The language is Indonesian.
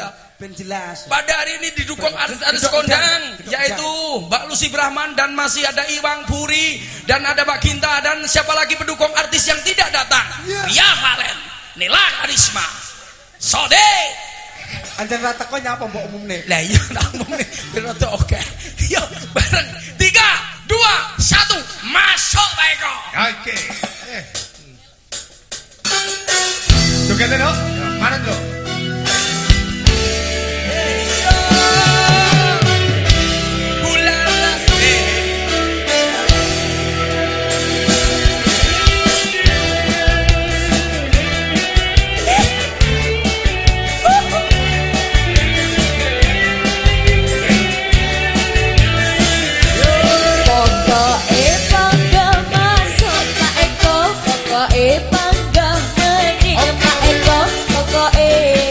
kita. Pada hari ini didukung artis-artis kondang, yaitu Mbak Lucy Brahman dan masih ada Iwang Puri dan ada Mbak Ginta dan siapa lagi pendukung artis yang tidak datang? Iya. Ria Valen, Nila Karisma, Sode. Anjen rata kok nyapa mbok umumne. Lah iya nih, biar rada oke. Yuk bareng tiga, dua, satu, masuk Pak Eko. Oke. Eh. Together no? Mana no? Oka Eko, Oka Eko